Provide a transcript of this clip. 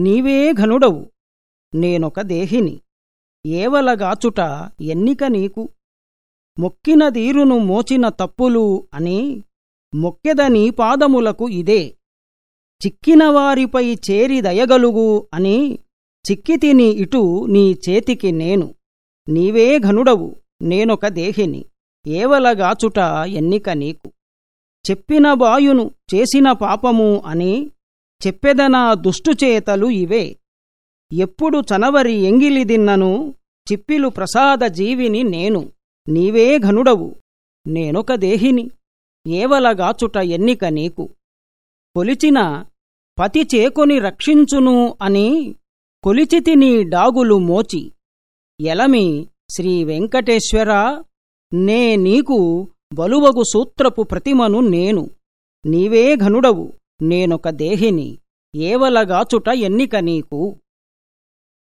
నీవే ఘనుడవు. నేనొక దేహిని. ఏవలగాచుట ఎన్నిక నీకు? మొక్కిన దీరును మోచిన తప్పులు అని మొక్కెద నీ పాదములకు ఇదే. చిక్కినవారిపై చేరి దయగలుగు అని చిక్కితిని ఇటు నీ చేతికి నేను. నీవే ఘనుడవు. నేనొక దేహిని. ఏవలగాచుట ఎన్నిక నీకు? చెప్పిన బాయును చేసిన పాపము అని చెప్పెదనా దుష్టుచేతలు ఇవే. ఎప్పుడు చనవరి ఎంగిలిదిన్నను చిప్పిలు ప్రసాద జీవిని నేను. నీవే ఘనుడవు నేనొక దేహిని ఏవలగాచుట ఎన్నిక నీకు. కొలిచిన పతి చేకొని రక్షించును అని కొలిచితి నీ డాగులు మోచి. ఎలమి శ్రీ వెంకటేశ్వరా నే నీకు బలువగు సూత్రపు ప్రతిమను నేను. నీవే ఘనుడవు నేనొక దేహిని ఏవలగాచుట ఎన్నిక నీకు?